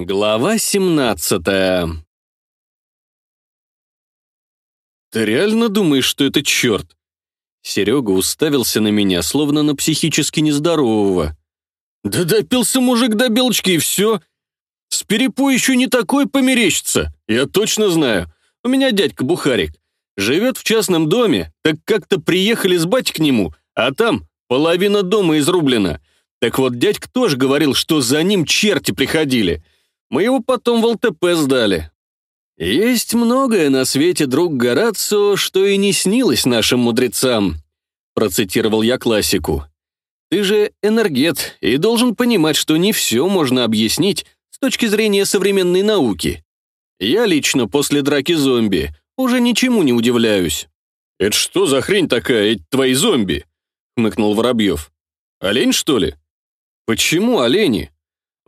Глава 17 «Ты реально думаешь, что это черт?» Серега уставился на меня, словно на психически нездорового. «Да допился мужик до белочки, и все. С перепой еще не такой померещится, я точно знаю. У меня дядька Бухарик. Живет в частном доме, так как-то приехали с бать к нему, а там половина дома изрублена. Так вот, дядька тоже говорил, что за ним черти приходили. Мы его потом в ЛТП сдали. Есть многое на свете, друг Горацио, что и не снилось нашим мудрецам, процитировал я классику. Ты же энергет и должен понимать, что не все можно объяснить с точки зрения современной науки. Я лично после драки зомби уже ничему не удивляюсь. «Это что за хрень такая, эти твои зомби?» — хмыкнул Воробьев. «Олень, что ли?» «Почему олени?»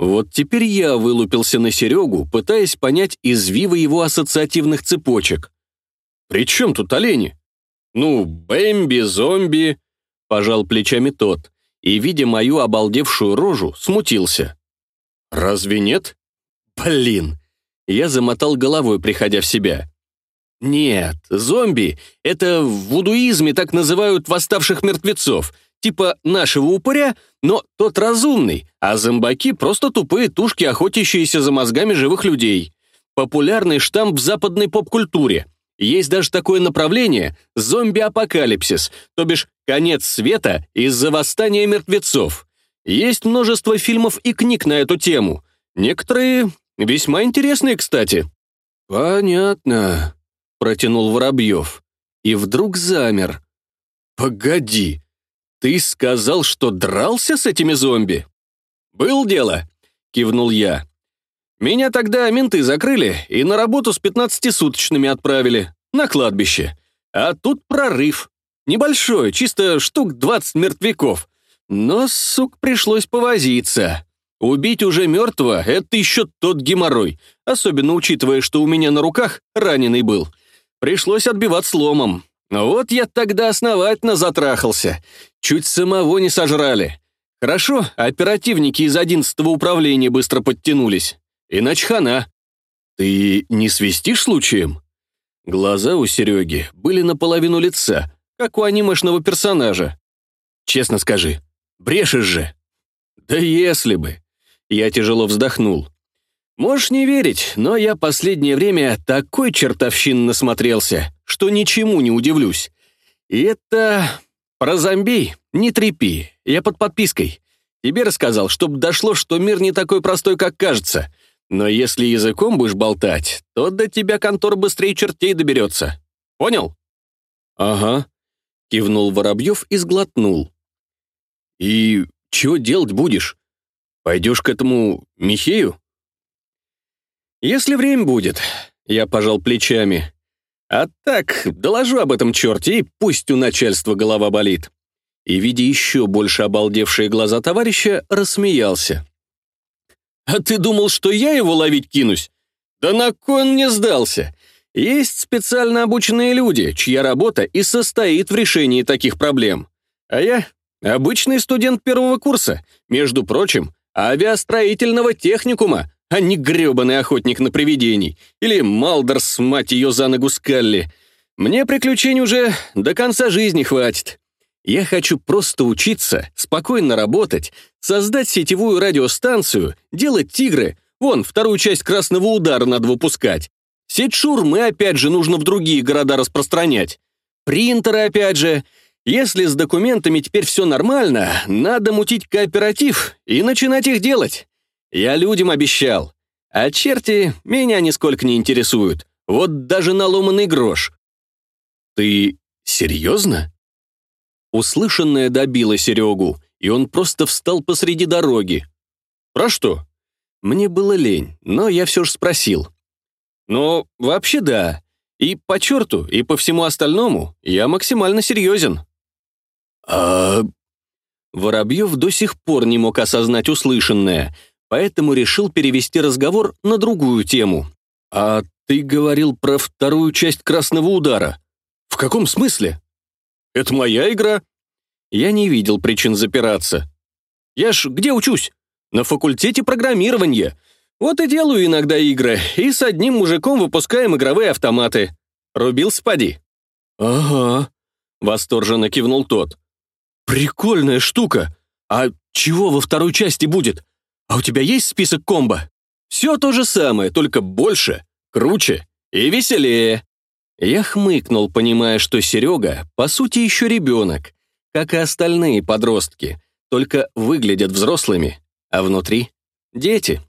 Вот теперь я вылупился на Серегу, пытаясь понять извивы его ассоциативных цепочек. «При чем тут олени?» «Ну, Бэмби, зомби...» — пожал плечами тот, и, видя мою обалдевшую рожу, смутился. «Разве нет?» «Блин!» Я замотал головой, приходя в себя. «Нет, зомби — это в вудуизме так называют восставших мертвецов, типа нашего упыря, но тот разумный, а зомбаки — просто тупые тушки, охотящиеся за мозгами живых людей. Популярный штамп в западной поп-культуре. Есть даже такое направление — зомби-апокалипсис, то бишь конец света из-за восстания мертвецов. Есть множество фильмов и книг на эту тему. Некоторые весьма интересные, кстати. «Понятно», — протянул Воробьев. И вдруг замер. «Погоди, ты сказал, что дрался с этими зомби?» «Был дело», — кивнул я. «Меня тогда менты закрыли и на работу с пятнадцатисуточными отправили, на кладбище. А тут прорыв. Небольшой, чисто штук двадцать мертвяков. Но, сук, пришлось повозиться. Убить уже мертвого — это еще тот геморрой, особенно учитывая, что у меня на руках раненый был. Пришлось отбивать сломом. Вот я тогда основательно затрахался. Чуть самого не сожрали. Хорошо, оперативники из одиннадцатого управления быстро подтянулись. Иначе хана. Ты не свистишь случаем? Глаза у Сереги были наполовину лица, как у анимешного персонажа. Честно скажи, Брешешь же!» «Да если бы!» Я тяжело вздохнул. «Можешь не верить, но я последнее время такой чертовщин насмотрелся, что ничему не удивлюсь. И это... Про зомби не трепи, я под подпиской. Тебе рассказал, чтоб дошло, что мир не такой простой, как кажется. Но если языком будешь болтать, то до тебя контор быстрее чертей доберется. Понял?» «Ага», — кивнул Воробьев и сглотнул. «И чего делать будешь? Пойдешь к этому Михею?» «Если время будет», — я пожал плечами. «А так, доложу об этом черте, и пусть у начальства голова болит». И, видя еще больше обалдевшие глаза товарища, рассмеялся. «А ты думал, что я его ловить кинусь? Да на кой он сдался? Есть специально обученные люди, чья работа и состоит в решении таких проблем. А я Обычный студент первого курса, между прочим, авиастроительного техникума, а не гребаный охотник на привидений. Или Малдерс, мать ее за ногу Скалли. Мне приключений уже до конца жизни хватит. Я хочу просто учиться, спокойно работать, создать сетевую радиостанцию, делать тигры. Вон, вторую часть красного удара надо выпускать. Сеть шурмы опять же нужно в другие города распространять. Принтеры опять же. Если с документами теперь все нормально, надо мутить кооператив и начинать их делать. Я людям обещал. А черти меня нисколько не интересуют. Вот даже наломанный грош. Ты серьезно? Услышанное добило Серегу, и он просто встал посреди дороги. Про что? Мне было лень, но я все же спросил. Но вообще да. И по черту, и по всему остальному я максимально серьезен. «А...» Воробьев до сих пор не мог осознать услышанное, поэтому решил перевести разговор на другую тему. «А ты говорил про вторую часть красного удара. В каком смысле? Это моя игра?» Я не видел причин запираться. «Я ж где учусь? На факультете программирования. Вот и делаю иногда игры, и с одним мужиком выпускаем игровые автоматы. Рубил спади». «Ага», — восторженно кивнул тот. «Прикольная штука! А чего во второй части будет? А у тебя есть список комбо?» «Все то же самое, только больше, круче и веселее». Я хмыкнул, понимая, что Серега, по сути, еще ребенок, как и остальные подростки, только выглядят взрослыми, а внутри — дети.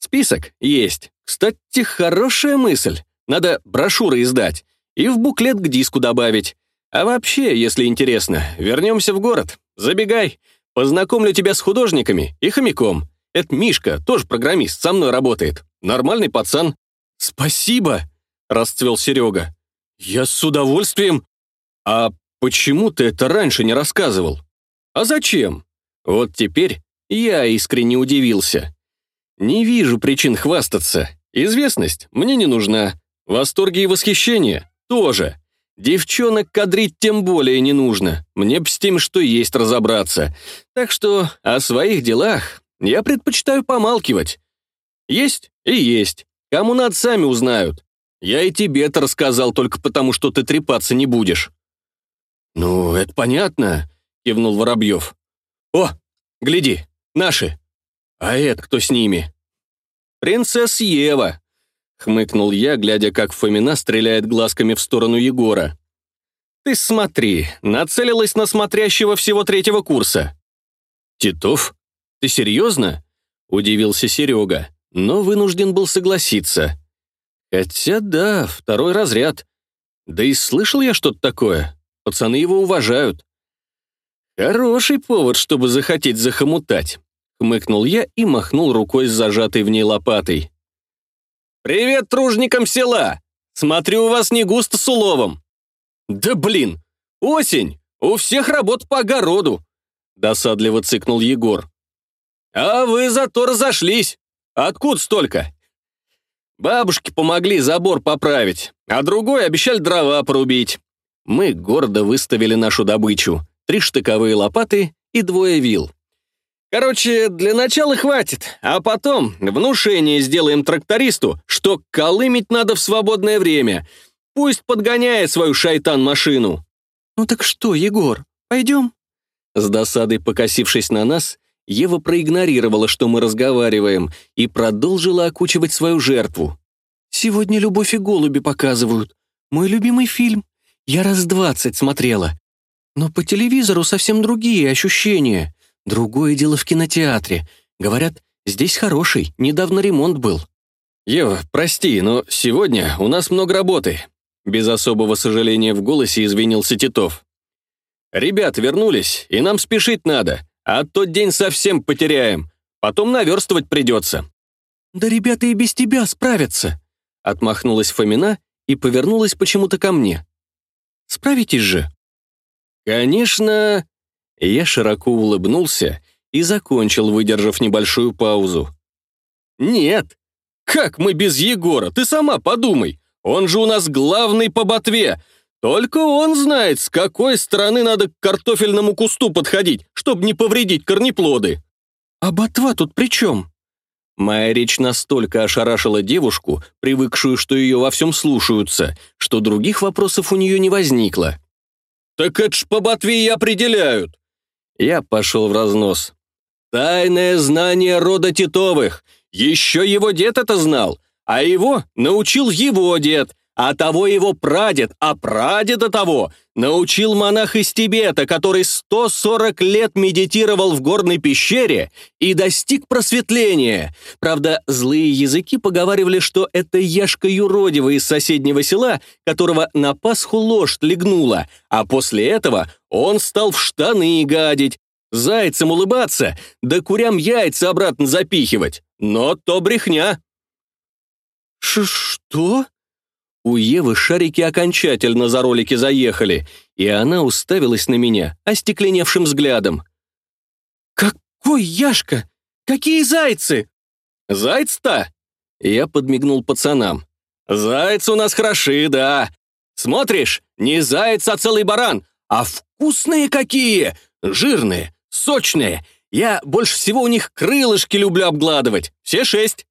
Список есть. Кстати, хорошая мысль. Надо брошюры издать и в буклет к диску добавить. А вообще, если интересно, вернемся в город. Забегай. Познакомлю тебя с художниками и хомяком. Это Мишка, тоже программист, со мной работает. Нормальный пацан. Спасибо, расцвел Серега. Я с удовольствием. А почему ты это раньше не рассказывал? А зачем? Вот теперь я искренне удивился. Не вижу причин хвастаться. Известность мне не нужна. Восторги и восхищение тоже. Девчонок кадрить тем более не нужно. Мне б с тем, что есть, разобраться. Так что о своих делах я предпочитаю помалкивать. Есть и есть. Кому надо, сами узнают. Я и тебе-то рассказал только потому, что ты трепаться не будешь». «Ну, это понятно», — кивнул Воробьев. «О, гляди, наши. А это кто с ними?» «Принцесса Ева», — хмыкнул я, глядя, как Фомина стреляет глазками в сторону Егора. «Ты смотри, нацелилась на смотрящего всего третьего курса». «Титов? Ты серьезно?» — удивился Серега, но вынужден был согласиться. Хотя да, второй разряд. Да и слышал я что-то такое. Пацаны его уважают. Хороший повод, чтобы захотеть захомутать. Хмыкнул я и махнул рукой с зажатой в ней лопатой. «Привет тружникам села! Смотрю, у вас не густо с уловом!» «Да блин! Осень! У всех работ по огороду!» Досадливо цыкнул Егор. «А вы зато разошлись! Откуда столько?» Бабушки помогли забор поправить, а другой обещали дрова порубить. Мы гордо выставили нашу добычу. Три штыковые лопаты и двое вил. Короче, для начала хватит, а потом внушение сделаем трактористу, что колымить надо в свободное время. Пусть подгоняет свою шайтан-машину. «Ну так что, Егор, пойдем?» С досадой покосившись на нас, Ева проигнорировала, что мы разговариваем, и продолжила окучивать свою жертву. «Сегодня «Любовь и голуби» показывают. Мой любимый фильм. Я раз двадцать смотрела. Но по телевизору совсем другие ощущения. Другое дело в кинотеатре. Говорят, здесь хороший, недавно ремонт был». «Ева, прости, но сегодня у нас много работы». Без особого сожаления в голосе извинился Титов. «Ребята вернулись, и нам спешить надо а тот день совсем потеряем. Потом наверстывать придется». «Да ребята и без тебя справятся», — отмахнулась Фомина и повернулась почему-то ко мне. «Справитесь же?» «Конечно...» Я широко улыбнулся и закончил, выдержав небольшую паузу. «Нет! Как мы без Егора? Ты сама подумай! Он же у нас главный по ботве! Только он знает, с какой стороны надо к картофельному кусту подходить, чтобы не повредить корнеплоды. А ботва тут при чем? Моя речь настолько ошарашила девушку, привыкшую, что ее во всем слушаются, что других вопросов у нее не возникло. «Так это ж по ботве и определяют!» Я пошел в разнос. «Тайное знание рода Титовых! Еще его дед это знал, а его научил его дед, а того его прадед, а прадеда того научил монах из Тибета, который 140 лет медитировал в горной пещере и достиг просветления. Правда, злые языки поговаривали, что это Яшка юродивый из соседнего села, которого на Пасху лошадь легнула, а после этого он стал в штаны гадить, зайцам улыбаться, да курям яйца обратно запихивать. Но то брехня. Ш «Что?» У Евы шарики окончательно за ролики заехали, и она уставилась на меня остекленевшим взглядом. «Какой Яшка? Какие зайцы?» «Зайц-то?» Я подмигнул пацанам. «Зайцы у нас хороши, да. Смотришь, не заяц, а целый баран. А вкусные какие! Жирные, сочные. Я больше всего у них крылышки люблю обгладывать. Все шесть.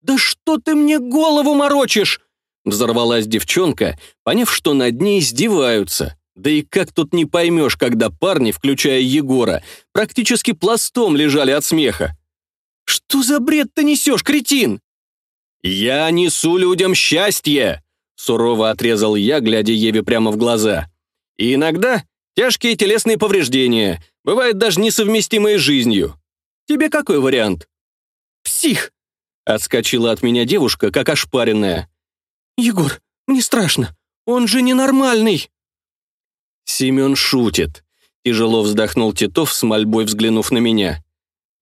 «Да что ты мне голову морочишь?» Взорвалась девчонка, поняв, что над ней издеваются. Да и как тут не поймешь, когда парни, включая Егора, практически пластом лежали от смеха. «Что за бред ты несешь, кретин?» «Я несу людям счастье!» Сурово отрезал я, глядя Еве прямо в глаза. «И иногда тяжкие телесные повреждения, бывают даже несовместимые с жизнью. Тебе какой вариант?» «Псих!» — отскочила от меня девушка, как ошпаренная. «Егор, мне страшно, он же ненормальный!» Семен шутит. Тяжело вздохнул Титов с мольбой, взглянув на меня.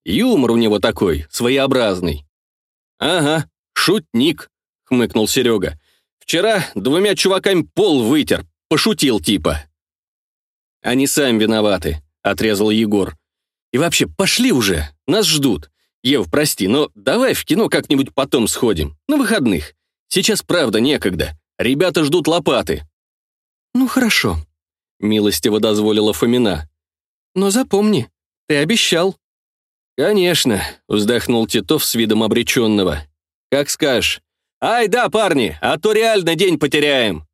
Юмор у него такой, своеобразный. «Ага, шутник», — хмыкнул Серега. «Вчера двумя чуваками пол вытер, пошутил типа». «Они сами виноваты», — отрезал Егор. «И вообще, пошли уже, нас ждут. Ев, прости, но давай в кино как-нибудь потом сходим, на выходных. Сейчас, правда, некогда. Ребята ждут лопаты». «Ну, хорошо», милостиво дозволила Фомина. «Но запомни, ты обещал». «Конечно», — вздохнул Титов с видом обреченного. «Как скажешь. Ай, да, парни, а то реально день потеряем».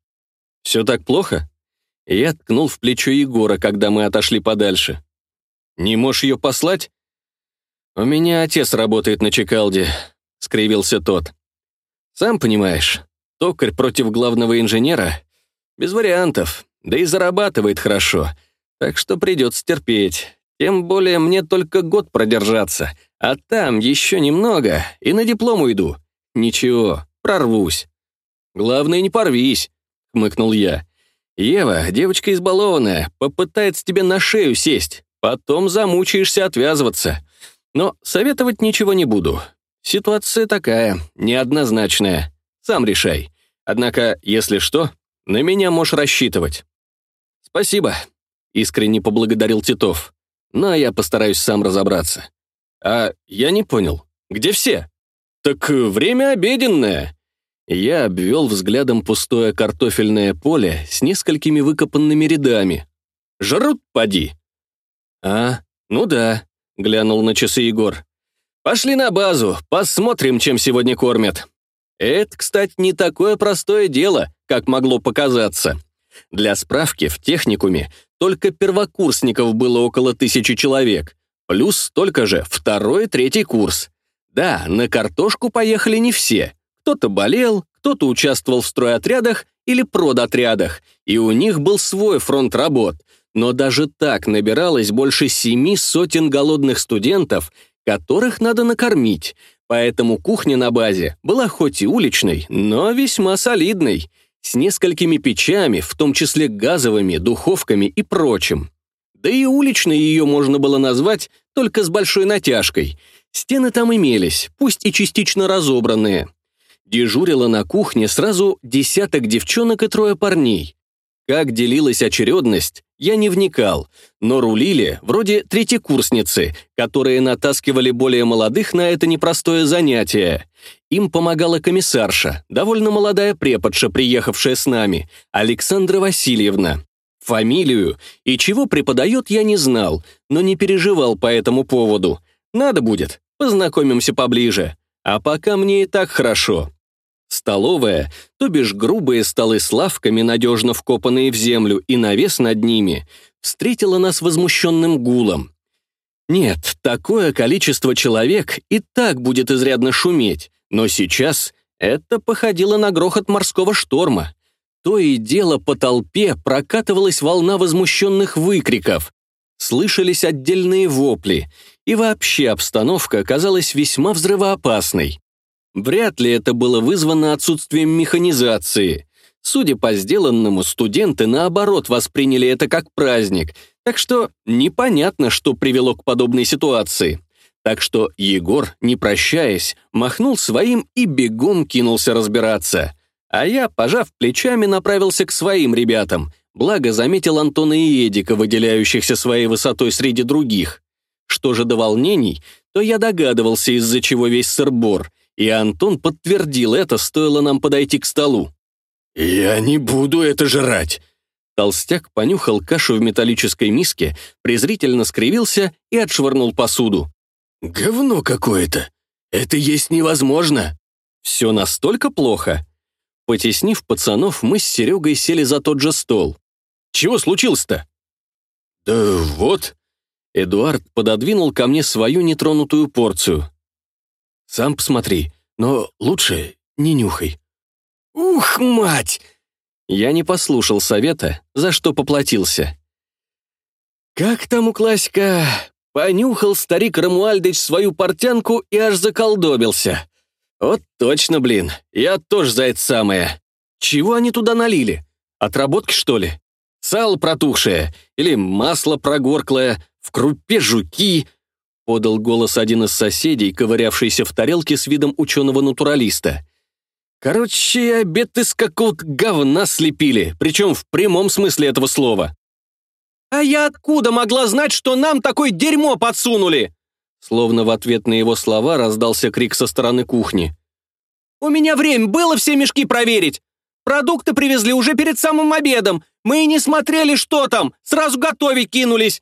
«Все так плохо?» Я ткнул в плечо Егора, когда мы отошли подальше. «Не можешь ее послать?» «У меня отец работает на Чекалде», — скривился тот. «Сам понимаешь, токарь против главного инженера? Без вариантов. Да и зарабатывает хорошо, так что придется терпеть. Тем более мне только год продержаться, а там еще немного, и на диплом уйду. Ничего, прорвусь. Главное, не порвись, хмыкнул я. Ева, девочка избалованная, попытается тебе на шею сесть, потом замучаешься отвязываться. Но советовать ничего не буду. Ситуация такая, неоднозначная. Сам решай. Однако, если что, на меня можешь рассчитывать. «Спасибо», — искренне поблагодарил Титов. «Но я постараюсь сам разобраться». «А я не понял, где все?» «Так время обеденное». Я обвел взглядом пустое картофельное поле с несколькими выкопанными рядами. «Жрут, поди». «А, ну да», — глянул на часы Егор. «Пошли на базу, посмотрим, чем сегодня кормят». Это, кстати, не такое простое дело, как могло показаться. Для справки, в техникуме только первокурсников было около тысячи человек, плюс столько же второй третий курс. Да, на картошку поехали не все. Кто-то болел, кто-то участвовал в стройотрядах или продотрядах, и у них был свой фронт работ. Но даже так набиралось больше семи сотен голодных студентов, которых надо накормить, поэтому кухня на базе была хоть и уличной, но весьма солидной — с несколькими печами, в том числе газовыми, духовками и прочим. Да и уличной ее можно было назвать только с большой натяжкой. Стены там имелись, пусть и частично разобранные. Дежурила на кухне сразу десяток девчонок и трое парней. Как делилась очередность, я не вникал, но рулили вроде третьекурсницы, которые натаскивали более молодых на это непростое занятие. Им помогала комиссарша, довольно молодая преподша, приехавшая с нами, Александра Васильевна. Фамилию и чего преподает, я не знал, но не переживал по этому поводу. Надо будет, познакомимся поближе. А пока мне и так хорошо. Столовая, то бишь грубые столы с лавками, надежно вкопанные в землю, и навес над ними, встретила нас возмущенным гулом. Нет, такое количество человек и так будет изрядно шуметь, но сейчас это походило на грохот морского шторма. То и дело по толпе прокатывалась волна возмущенных выкриков, слышались отдельные вопли, и вообще обстановка оказалась весьма взрывоопасной. Вряд ли это было вызвано отсутствием механизации. Судя по сделанному, студенты, наоборот, восприняли это как праздник, так что непонятно, что привело к подобной ситуации. Так что Егор, не прощаясь, махнул своим и бегом кинулся разбираться. А я, пожав плечами, направился к своим ребятам, благо заметил Антона и Эдика, выделяющихся своей высотой среди других. Что же до волнений, то я догадывался, из-за чего весь сырбор — и Антон подтвердил это, стоило нам подойти к столу. «Я не буду это жрать!» Толстяк понюхал кашу в металлической миске, презрительно скривился и отшвырнул посуду. «Говно какое-то! Это есть невозможно!» Все настолько плохо? Потеснив пацанов, мы с Серегой сели за тот же стол. Чего случилось-то? Да вот. Эдуард пододвинул ко мне свою нетронутую порцию. Сам посмотри, но лучше не нюхай. Ух, мать! Я не послушал совета, за что поплатился. Как там у классика? Понюхал старик Рамуальдыч свою портянку и аж заколдобился. Вот точно, блин, я тоже за это самое. Чего они туда налили? Отработки, что ли? Сало протухшее или масло прогорклое, в крупе жуки, подал голос один из соседей, ковырявшийся в тарелке с видом ученого-натуралиста. Короче, обед из какого-то говна слепили, причем в прямом смысле этого слова. «А я откуда могла знать, что нам такое дерьмо подсунули?» Словно в ответ на его слова раздался крик со стороны кухни. «У меня время было все мешки проверить. Продукты привезли уже перед самым обедом. Мы и не смотрели, что там, сразу готовить кинулись.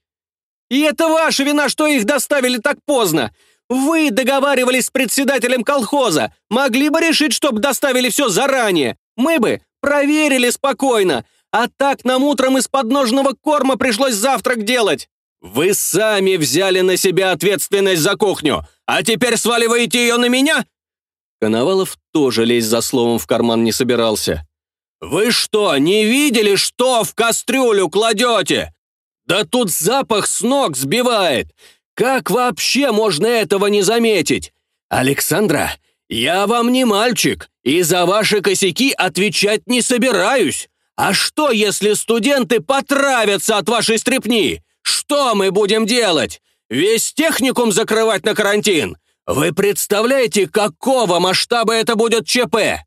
И это ваша вина, что их доставили так поздно. Вы договаривались с председателем колхоза. Могли бы решить, чтобы доставили все заранее. Мы бы проверили спокойно. А так нам утром из подножного корма пришлось завтрак делать. Вы сами взяли на себя ответственность за кухню, а теперь сваливаете ее на меня?» Коновалов тоже лезть за словом в карман не собирался. «Вы что, не видели, что в кастрюлю кладете? Да тут запах с ног сбивает. Как вообще можно этого не заметить? Александра, я вам не мальчик, и за ваши косяки отвечать не собираюсь. А что, если студенты потравятся от вашей стрепни? Что мы будем делать? Весь техникум закрывать на карантин? Вы представляете, какого масштаба это будет ЧП?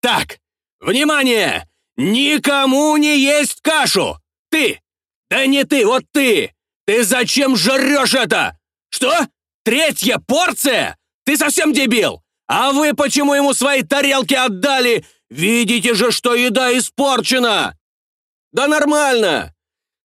Так, внимание! Никому не есть кашу! Ты! Да не ты, вот ты! Ты зачем жрешь это? Что? Третья порция? Ты совсем дебил? А вы почему ему свои тарелки отдали? Видите же, что еда испорчена!» «Да нормально!»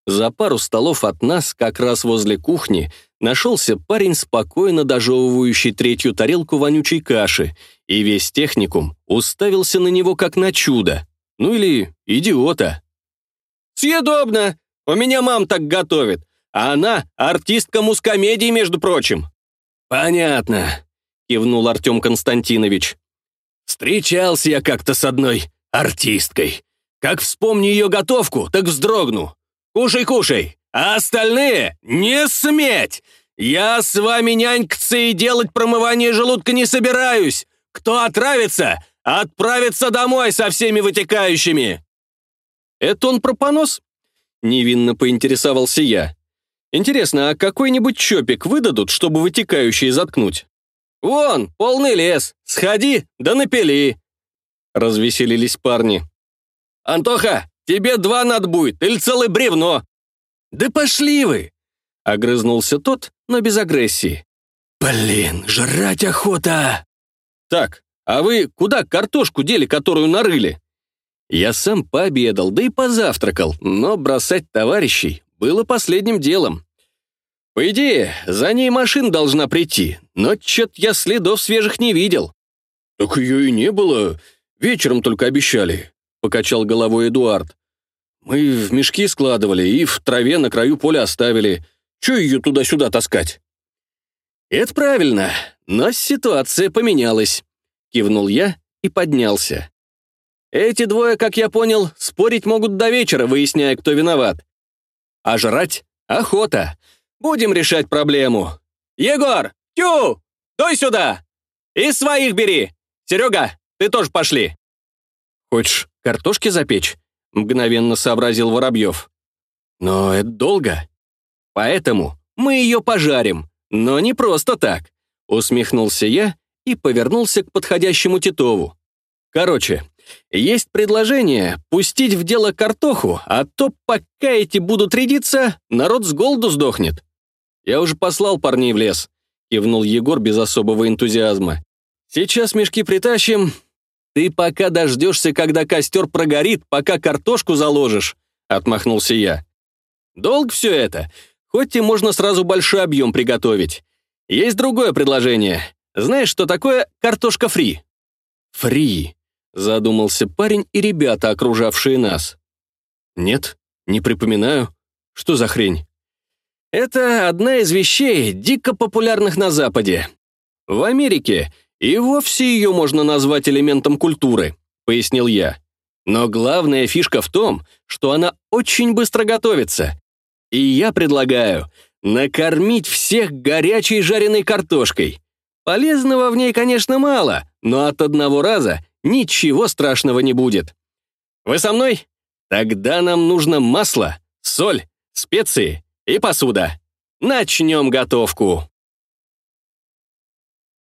За пару столов от нас, как раз возле кухни, нашелся парень, спокойно дожевывающий третью тарелку вонючей каши, и весь техникум уставился на него как на чудо. Ну или идиота. «Съедобно! У меня мам так готовит, а она артистка мускомедии, между прочим». «Понятно», — кивнул Артем Константинович. Встречался я как-то с одной артисткой. Как вспомню ее готовку, так вздрогну. Кушай, кушай, а остальные не сметь! Я с вами нянькаться и делать промывание желудка не собираюсь. Кто отравится, отправится домой со всеми вытекающими. Это он про понос? Невинно поинтересовался я. Интересно, а какой-нибудь чопик выдадут, чтобы вытекающие заткнуть? «Вон, полный лес, сходи, да напили!» Развеселились парни. «Антоха, тебе два надо будет, или целое бревно!» «Да пошли вы!» Огрызнулся тот, но без агрессии. «Блин, жрать охота!» «Так, а вы куда картошку дели, которую нарыли?» Я сам пообедал, да и позавтракал, но бросать товарищей было последним делом. По идее, за ней машина должна прийти, но чё-то я следов свежих не видел». «Так ее и не было. Вечером только обещали», — покачал головой Эдуард. «Мы в мешки складывали и в траве на краю поля оставили. Чё ее туда-сюда таскать?» «Это правильно, но ситуация поменялась», — кивнул я и поднялся. «Эти двое, как я понял, спорить могут до вечера, выясняя, кто виноват. А жрать — охота. Будем решать проблему. Егор, тю, той сюда. И своих бери. Серега, ты тоже пошли. Хочешь картошки запечь? Мгновенно сообразил Воробьев. Но это долго. Поэтому мы ее пожарим, но не просто так. Усмехнулся я и повернулся к подходящему Титову. Короче, есть предложение пустить в дело картоху, а то пока эти будут рядиться, народ с голоду сдохнет. «Я уже послал парней в лес», — кивнул Егор без особого энтузиазма. «Сейчас мешки притащим. Ты пока дождешься, когда костер прогорит, пока картошку заложишь», — отмахнулся я. «Долг все это, хоть и можно сразу большой объем приготовить. Есть другое предложение. Знаешь, что такое картошка фри?» Фри, задумался парень и ребята, окружавшие нас. Нет, не припоминаю. Что за хрень? Это одна из вещей, дико популярных на Западе. В Америке и вовсе ее можно назвать элементом культуры, пояснил я. Но главная фишка в том, что она очень быстро готовится. И я предлагаю накормить всех горячей жареной картошкой. Полезного в ней, конечно, мало, но от одного раза ничего страшного не будет. Вы со мной? Тогда нам нужно масло, соль, специи и посуда. Начнем готовку.